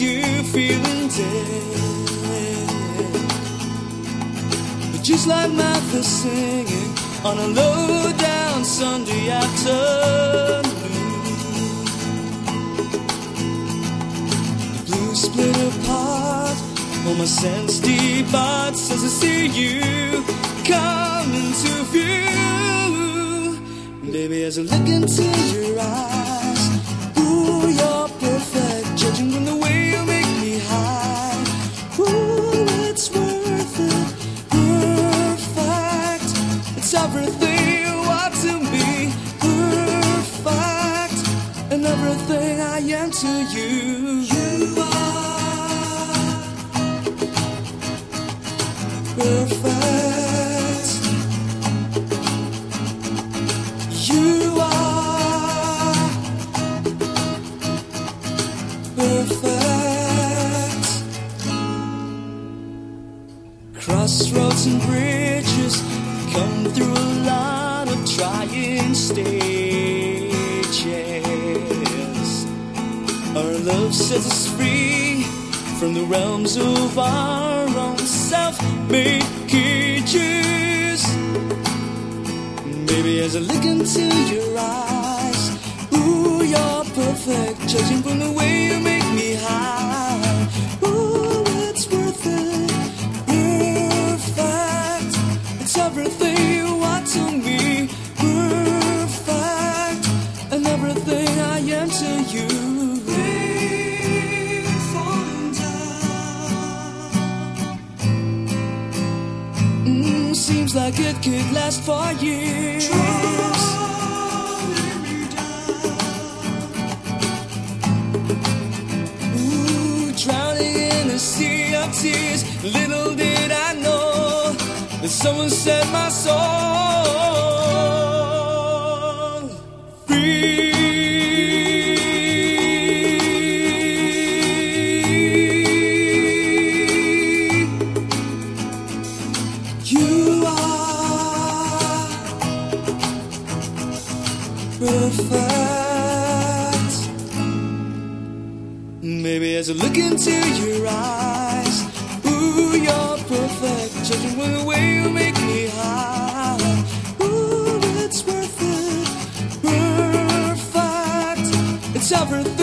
you feeling dead. But just like Martha singing on a low down Sunday afternoon, the blues split apart. All my sense departs as I see you come into view. Baby, as I look into your eyes, everything you are to me, Perfect, and everything I am to you. You are perfect. You are perfect. Crossroads and bridges come through a lot of trying stages. Our love sets us free from the realms of our own self-made cages. Baby, as I look into your eyes, ooh, you're perfect. Judging from the way you make me high, Mm, seems like it could last for years. Ooh, drowning in a sea of tears. Little did I know that someone set my soul Perfect, Maybe as I look into your eyes, ooh, you're perfect. Judging by the way you make me high, ooh, it's worth it. Perfect, it's everything.